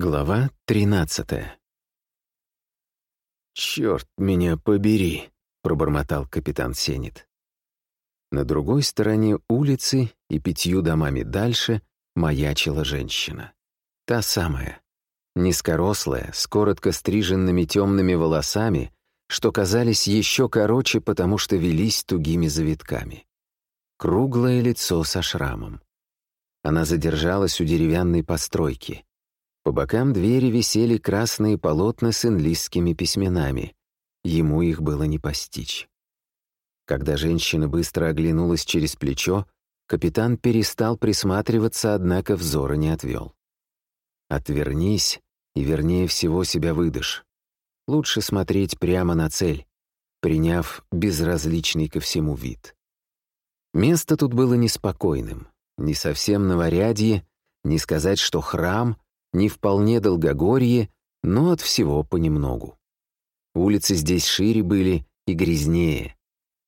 Глава 13 «Чёрт меня побери», — пробормотал капитан Сенит. На другой стороне улицы и пятью домами дальше маячила женщина. Та самая, низкорослая, с коротко стриженными темными волосами, что казались еще короче, потому что велись тугими завитками. Круглое лицо со шрамом. Она задержалась у деревянной постройки — по бокам двери висели красные полотна с инлистскими письменами. Ему их было не постичь. Когда женщина быстро оглянулась через плечо, капитан перестал присматриваться, однако взора не отвел. «Отвернись и, вернее всего, себя выдашь. Лучше смотреть прямо на цель, приняв безразличный ко всему вид». Место тут было неспокойным, не совсем новорядье, не сказать, что храм — не вполне долгогорье, но от всего понемногу. Улицы здесь шире были и грязнее.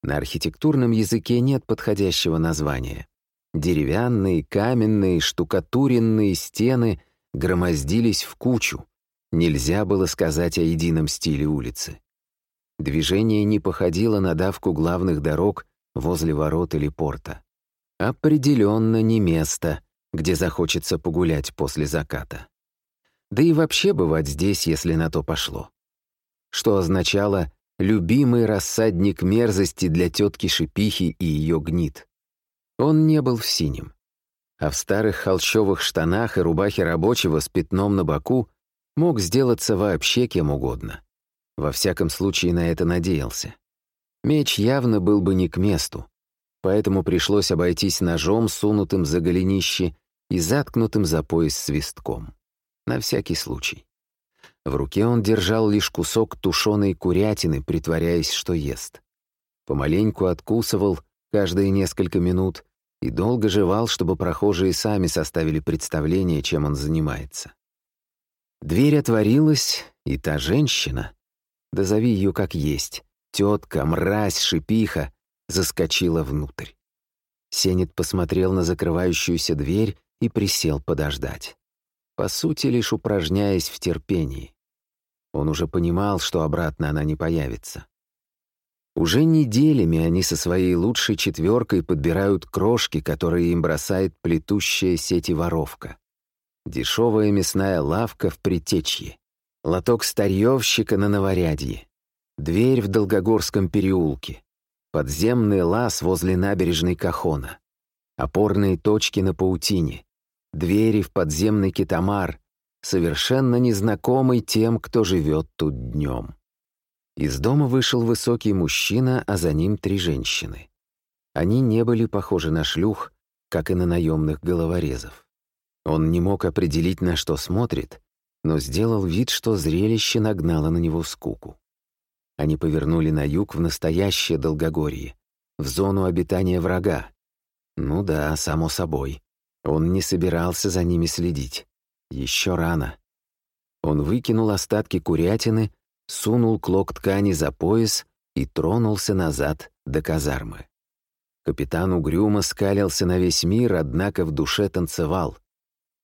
На архитектурном языке нет подходящего названия. Деревянные, каменные, штукатуренные стены громоздились в кучу. Нельзя было сказать о едином стиле улицы. Движение не походило на давку главных дорог возле ворот или порта. Определенно не место, где захочется погулять после заката. Да и вообще бывать здесь, если на то пошло. Что означало «любимый рассадник мерзости для тетки Шипихи и ее гнит». Он не был в синем. А в старых холщовых штанах и рубахе рабочего с пятном на боку мог сделаться вообще кем угодно. Во всяком случае, на это надеялся. Меч явно был бы не к месту, поэтому пришлось обойтись ножом, сунутым за голенище и заткнутым за пояс свистком на всякий случай. В руке он держал лишь кусок тушеной курятины, притворяясь, что ест. Помаленьку откусывал каждые несколько минут и долго жевал, чтобы прохожие сами составили представление, чем он занимается. Дверь отворилась, и та женщина, да зови ее как есть, тетка, мразь, шипиха, заскочила внутрь. Сенет посмотрел на закрывающуюся дверь и присел подождать по сути, лишь упражняясь в терпении. Он уже понимал, что обратно она не появится. Уже неделями они со своей лучшей четверкой подбирают крошки, которые им бросает плетущая сети воровка. Дешевая мясная лавка в Притечье, лоток старьевщика на Новорядье, дверь в Долгогорском переулке, подземный лаз возле набережной Кахона, опорные точки на паутине, двери в подземный китамар, совершенно незнакомый тем, кто живет тут днем. Из дома вышел высокий мужчина, а за ним три женщины. Они не были похожи на шлюх, как и на наемных головорезов. Он не мог определить, на что смотрит, но сделал вид, что зрелище нагнало на него скуку. Они повернули на юг в настоящее Долгогорье, в зону обитания врага. Ну да, само собой. Он не собирался за ними следить. Еще рано. Он выкинул остатки курятины, сунул клок ткани за пояс и тронулся назад до казармы. Капитан угрюмо скалился на весь мир, однако в душе танцевал.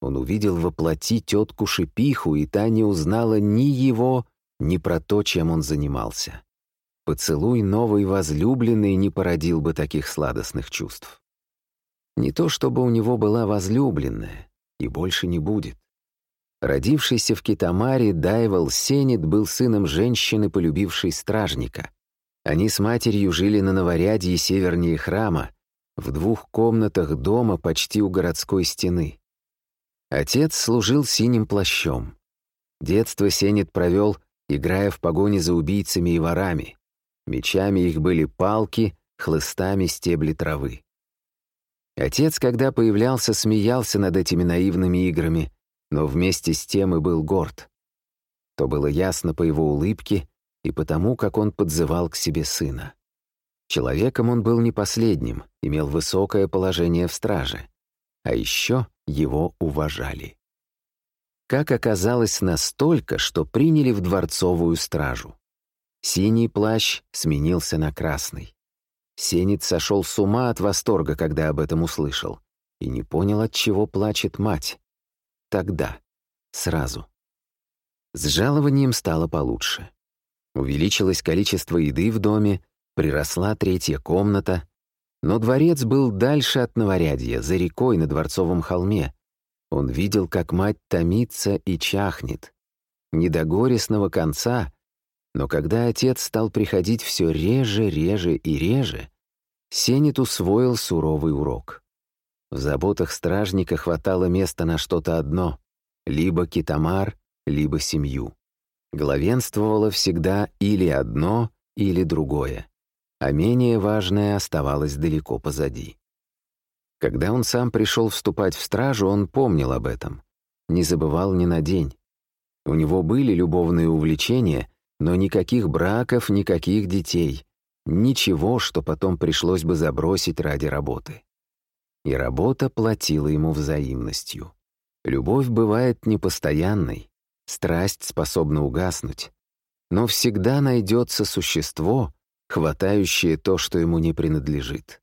Он увидел воплоти тетку Шипиху, и та не узнала ни его, ни про то, чем он занимался. Поцелуй новой возлюбленной не породил бы таких сладостных чувств. Не то чтобы у него была возлюбленная, и больше не будет. Родившийся в Китамаре Дайвал Сенит был сыном женщины, полюбившей стражника. Они с матерью жили на Новорядье севернее храма, в двух комнатах дома почти у городской стены. Отец служил синим плащом. Детство Сенит провел, играя в погоне за убийцами и ворами. Мечами их были палки, хлыстами стебли травы. Отец, когда появлялся, смеялся над этими наивными играми, но вместе с тем и был горд. То было ясно по его улыбке и потому, как он подзывал к себе сына. Человеком он был не последним, имел высокое положение в страже. А еще его уважали. Как оказалось, настолько, что приняли в дворцовую стражу. Синий плащ сменился на красный. Сенит сошел с ума от восторга, когда об этом услышал, и не понял, от чего плачет мать. Тогда, сразу. С жалованием стало получше. Увеличилось количество еды в доме, приросла третья комната, но дворец был дальше от Новорядья, за рекой на Дворцовом холме. Он видел, как мать томится и чахнет. Не до горестного конца, но когда отец стал приходить все реже, реже и реже, Сенет усвоил суровый урок. В заботах стражника хватало места на что-то одно — либо китамар, либо семью. Главенствовало всегда или одно, или другое, а менее важное оставалось далеко позади. Когда он сам пришел вступать в стражу, он помнил об этом, не забывал ни на день. У него были любовные увлечения, но никаких браков, никаких детей, ничего, что потом пришлось бы забросить ради работы. И работа платила ему взаимностью. Любовь бывает непостоянной, страсть способна угаснуть, но всегда найдется существо, хватающее то, что ему не принадлежит.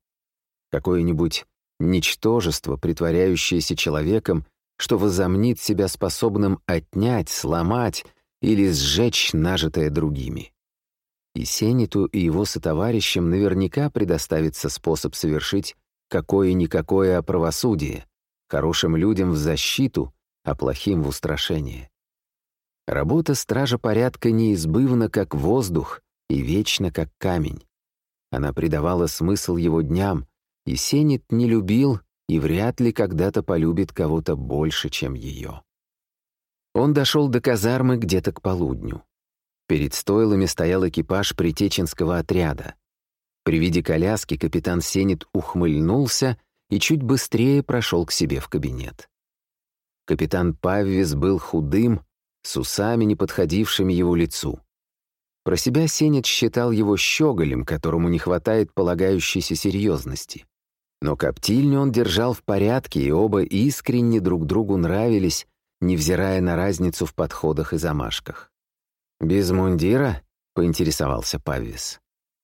Какое-нибудь ничтожество, притворяющееся человеком, что возомнит себя способным отнять, сломать или сжечь нажитое другими. И Сениту и его сотоварищам наверняка предоставится способ совершить какое-никакое правосудие, хорошим людям в защиту, а плохим в устрашение. Работа стража порядка неизбывна, как воздух, и вечна, как камень. Она придавала смысл его дням, и Сенит не любил и вряд ли когда-то полюбит кого-то больше, чем ее. Он дошел до казармы где-то к полудню. Перед стойлами стоял экипаж притеченского отряда. При виде коляски капитан Сенит ухмыльнулся и чуть быстрее прошел к себе в кабинет. Капитан Паввис был худым, с усами, не подходившими его лицу. Про себя Сенит считал его щеголем, которому не хватает полагающейся серьезности. Но коптильню он держал в порядке, и оба искренне друг другу нравились, невзирая на разницу в подходах и замашках. «Без мундира?» — поинтересовался Павис.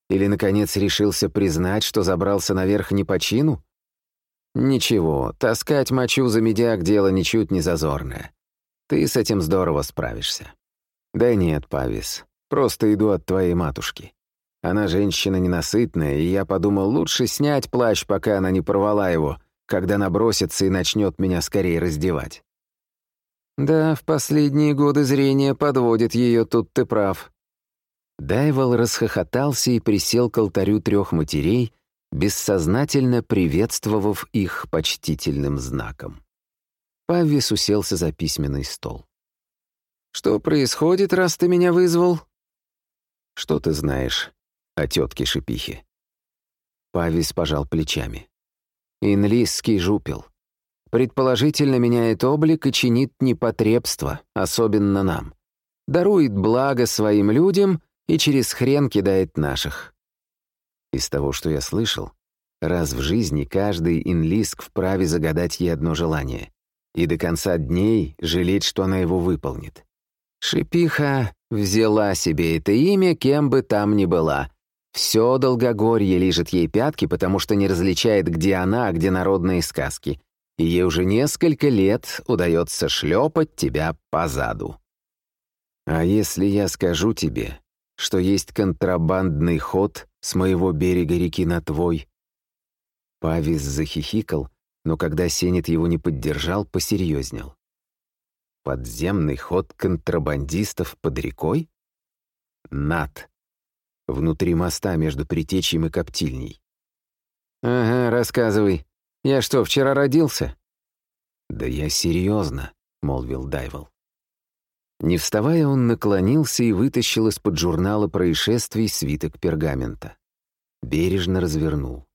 «Или, наконец, решился признать, что забрался наверх не по чину?» «Ничего, таскать мочу за медяк — дело ничуть не зазорное. Ты с этим здорово справишься». «Да нет, Павис, просто иду от твоей матушки. Она женщина ненасытная, и я подумал, лучше снять плащ, пока она не порвала его, когда набросится и начнет меня скорее раздевать. Да, в последние годы зрение подводит ее, тут ты прав. Дайвол расхохотался и присел к алтарю трех матерей, бессознательно приветствовав их почтительным знаком. Паввис уселся за письменный стол. «Что происходит, раз ты меня вызвал?» «Что ты знаешь о тетке Шипихе?» Павис пожал плечами. «Инлисский жупел. Предположительно меняет облик и чинит непотребство, особенно нам. Дарует благо своим людям и через хрен кидает наших. Из того, что я слышал, раз в жизни каждый инлиск вправе загадать ей одно желание и до конца дней жалеть, что она его выполнит. Шипиха взяла себе это имя, кем бы там ни была. Все долгогорье лижет ей пятки, потому что не различает, где она, а где народные сказки. И ей уже несколько лет удается шлепать тебя по заду. А если я скажу тебе, что есть контрабандный ход с моего берега реки на твой? Павис захихикал, но когда Сенет его не поддержал, посерьезнел. Подземный ход контрабандистов под рекой? Над. Внутри моста между Притечьем и Коптильней. «Ага, рассказывай. Я что, вчера родился?» «Да я серьезно», — молвил Дайвол. Не вставая, он наклонился и вытащил из-под журнала происшествий свиток пергамента. Бережно развернул.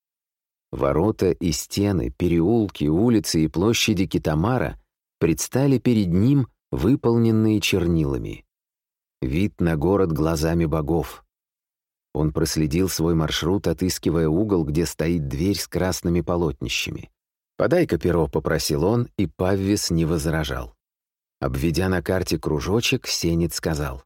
Ворота и стены, переулки, улицы и площади Китамара предстали перед ним, выполненные чернилами. Вид на город глазами богов. Он проследил свой маршрут, отыскивая угол, где стоит дверь с красными полотнищами. «Подай-ка перо», — попросил он, и Паввис не возражал. Обведя на карте кружочек, Сенит сказал.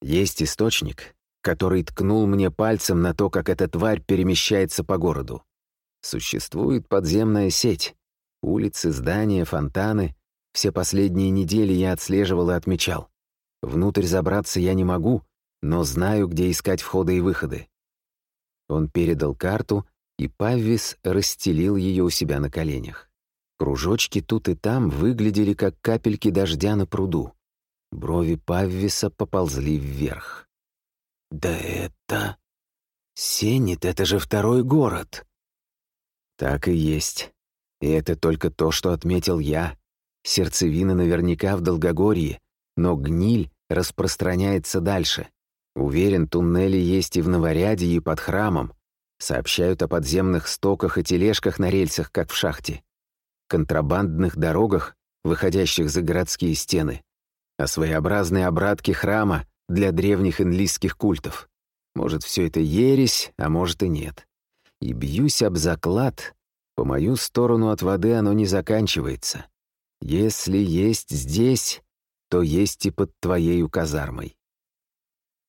«Есть источник, который ткнул мне пальцем на то, как эта тварь перемещается по городу. Существует подземная сеть. Улицы, здания, фонтаны. Все последние недели я отслеживал и отмечал. Внутрь забраться я не могу, но знаю, где искать входы и выходы». Он передал карту, и Паввис расстелил ее у себя на коленях. Кружочки тут и там выглядели, как капельки дождя на пруду. Брови Паввиса поползли вверх. «Да это... Сенит, это же второй город!» «Так и есть. И это только то, что отметил я. Сердцевина наверняка в Долгогорье, но гниль распространяется дальше. Уверен, туннели есть и в Новоряде, и под храмом. Сообщают о подземных стоках и тележках на рельсах, как в шахте. Контрабандных дорогах, выходящих за городские стены. О своеобразной обратке храма для древних инлийских культов. Может, все это ересь, а может и нет. И бьюсь об заклад, по мою сторону от воды оно не заканчивается. Если есть здесь, то есть и под твоею казармой.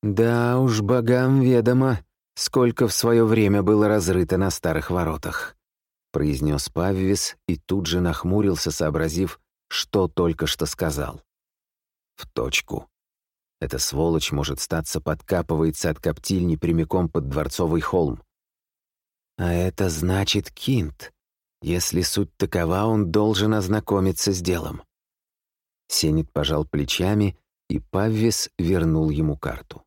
Да уж, богам ведомо, сколько в свое время было разрыто на старых воротах, произнес Паввис и тут же нахмурился, сообразив, что только что сказал. В точку. Эта сволочь, может статься, подкапывается от коптильни прямиком под Дворцовый холм. А это значит Кинт. Если суть такова, он должен ознакомиться с делом. Сенит пожал плечами, и Паввис вернул ему карту.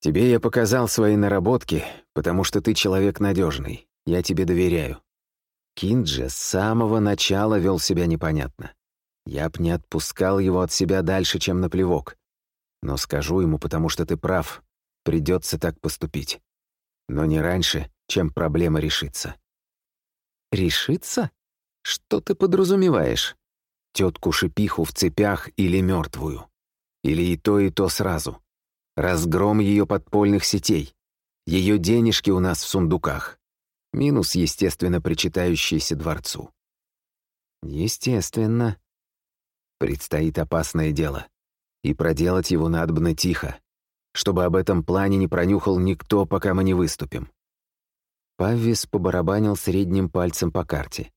«Тебе я показал свои наработки, потому что ты человек надежный. Я тебе доверяю. Кинджи с самого начала вел себя непонятно. Я б не отпускал его от себя дальше, чем на плевок. Но скажу ему, потому что ты прав. Придется так поступить. Но не раньше, чем проблема решится». «Решится? Что ты подразумеваешь?» Тетку Шипиху в цепях или мертвую? Или и то, и то сразу? Разгром ее подпольных сетей. Ее денежки у нас в сундуках. Минус, естественно, причитающийся дворцу. Естественно. Предстоит опасное дело. И проделать его надобно тихо, чтобы об этом плане не пронюхал никто, пока мы не выступим. Паввис побарабанил средним пальцем по карте.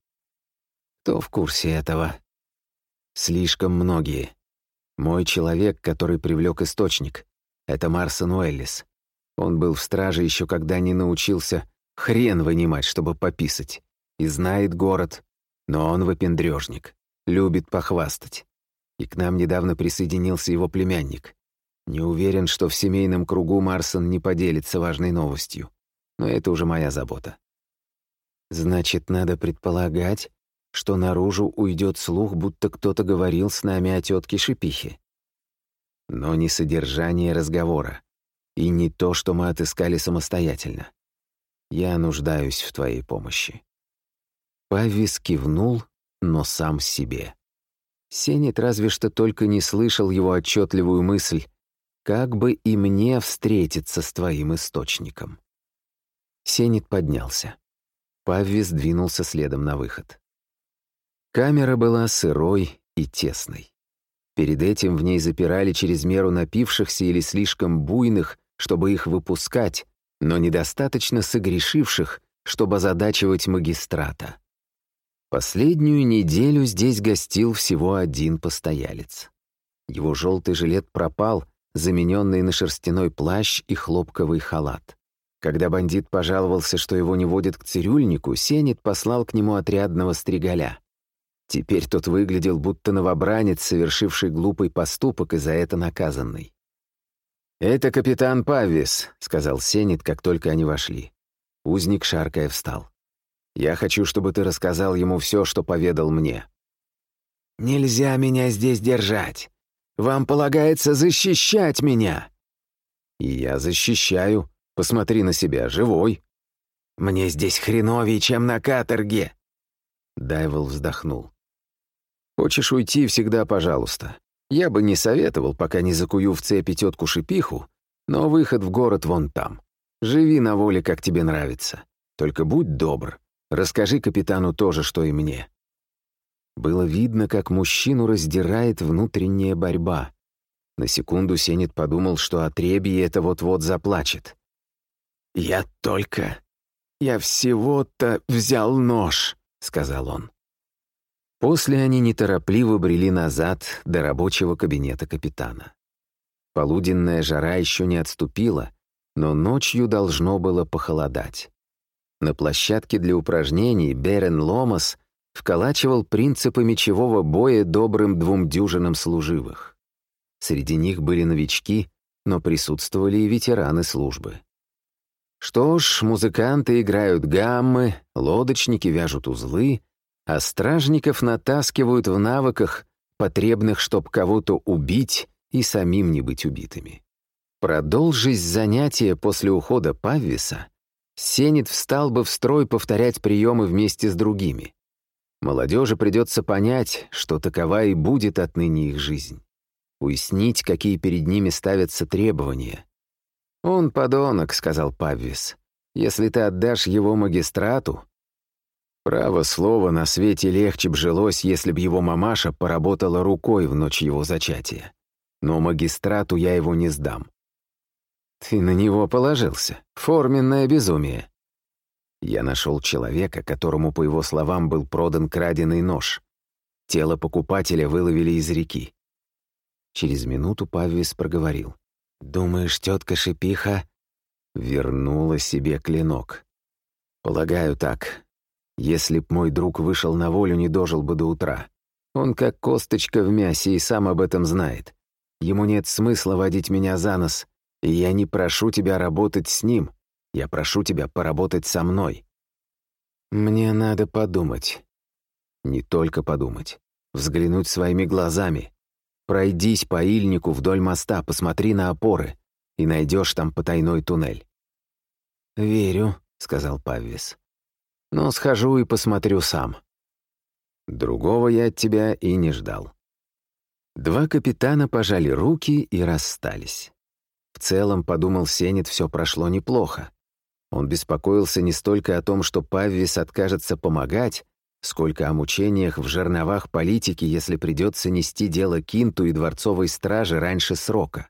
Кто в курсе этого? Слишком многие. Мой человек, который привлек источник, это Марсон Уэллис. Он был в страже еще когда не научился хрен вынимать, чтобы пописать. И знает город, но он выпендрежник, любит похвастать. И к нам недавно присоединился его племянник. Не уверен, что в семейном кругу Марсон не поделится важной новостью. Но это уже моя забота. Значит, надо предполагать, что наружу уйдет слух, будто кто-то говорил с нами о тетке Шипихе но не содержание разговора и не то, что мы отыскали самостоятельно. Я нуждаюсь в твоей помощи». Павис кивнул, но сам себе. Сенет разве что только не слышал его отчетливую мысль, как бы и мне встретиться с твоим источником. Сенет поднялся. Паввис двинулся следом на выход. Камера была сырой и тесной. Перед этим в ней запирали через меру напившихся или слишком буйных, чтобы их выпускать, но недостаточно согрешивших, чтобы озадачивать магистрата. Последнюю неделю здесь гостил всего один постоялец. Его желтый жилет пропал, замененный на шерстяной плащ и хлопковый халат. Когда бандит пожаловался, что его не водят к цирюльнику, Сенет послал к нему отрядного стригаля. Теперь тот выглядел будто новобранец, совершивший глупый поступок и за это наказанный. «Это капитан Павис», — сказал Сенит, как только они вошли. Узник, шаркая, встал. «Я хочу, чтобы ты рассказал ему все, что поведал мне». «Нельзя меня здесь держать. Вам полагается защищать меня». «И я защищаю. Посмотри на себя, живой». «Мне здесь хреновее, чем на каторге». Дайвол вздохнул. Хочешь уйти, всегда пожалуйста. Я бы не советовал, пока не закую в цепи тетку Шипиху, но выход в город вон там. Живи на воле, как тебе нравится. Только будь добр. Расскажи капитану то же, что и мне». Было видно, как мужчину раздирает внутренняя борьба. На секунду Сенет подумал, что отребье это вот-вот заплачет. «Я только... Я всего-то взял нож», — сказал он. После они неторопливо брели назад до рабочего кабинета капитана. Полуденная жара еще не отступила, но ночью должно было похолодать. На площадке для упражнений Берен Ломас вколачивал принципы мечевого боя добрым двум дюжинам служивых. Среди них были новички, но присутствовали и ветераны службы. Что ж, музыканты играют гаммы, лодочники вяжут узлы, а стражников натаскивают в навыках, потребных, чтоб кого-то убить и самим не быть убитыми. Продолжись занятия после ухода Паввиса, Сенит встал бы в строй повторять приемы вместе с другими. Молодежи придется понять, что такова и будет отныне их жизнь. Уяснить, какие перед ними ставятся требования. «Он подонок», — сказал Паввис. «Если ты отдашь его магистрату...» Право слово, на свете легче б жилось, если б его мамаша поработала рукой в ночь его зачатия но магистрату я его не сдам. Ты на него положился. Форменное безумие. Я нашел человека, которому, по его словам, был продан краденый нож. Тело покупателя выловили из реки. Через минуту Паввис проговорил. «Думаешь, тетка Шипиха вернула себе клинок?» «Полагаю, так. Если б мой друг вышел на волю, не дожил бы до утра. Он как косточка в мясе и сам об этом знает. Ему нет смысла водить меня за нос, и я не прошу тебя работать с ним, я прошу тебя поработать со мной. Мне надо подумать. Не только подумать. Взглянуть своими глазами. Пройдись по Ильнику вдоль моста, посмотри на опоры, и найдешь там потайной туннель. «Верю», — сказал Паввис. «Но схожу и посмотрю сам. Другого я от тебя и не ждал». Два капитана пожали руки и расстались. В целом, подумал Сенет, все прошло неплохо. Он беспокоился не столько о том, что Паввис откажется помогать, сколько о мучениях в жерновах политики, если придется нести дело Кинту и дворцовой стражи раньше срока.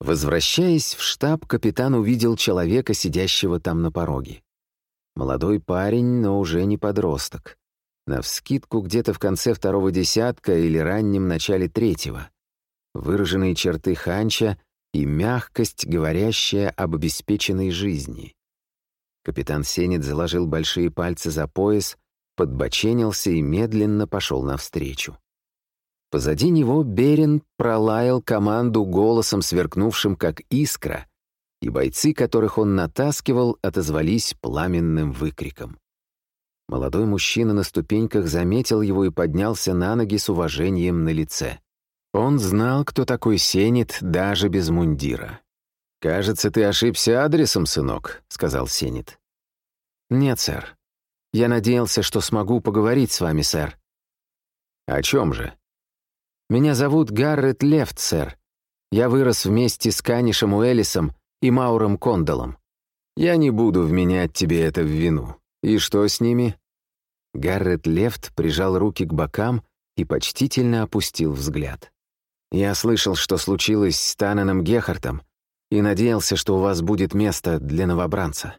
Возвращаясь в штаб, капитан увидел человека, сидящего там на пороге. Молодой парень, но уже не подросток. Навскидку где-то в конце второго десятка или раннем начале третьего. Выраженные черты ханча и мягкость, говорящая об обеспеченной жизни. Капитан Сенет заложил большие пальцы за пояс, подбоченился и медленно пошел навстречу. Позади него Берин пролаял команду голосом, сверкнувшим как искра, и бойцы, которых он натаскивал, отозвались пламенным выкриком. Молодой мужчина на ступеньках заметил его и поднялся на ноги с уважением на лице. Он знал, кто такой Сенит, даже без мундира. «Кажется, ты ошибся адресом, сынок», — сказал Сенит. «Нет, сэр. Я надеялся, что смогу поговорить с вами, сэр». «О чем же?» «Меня зовут Гаррет Лефт, сэр. Я вырос вместе с Канишем Уэллисом и Мауром Кондолом. Я не буду вменять тебе это в вину. «И что с ними?» Гаррет Лефт прижал руки к бокам и почтительно опустил взгляд. «Я слышал, что случилось с Тананом Гехартом, и надеялся, что у вас будет место для новобранца».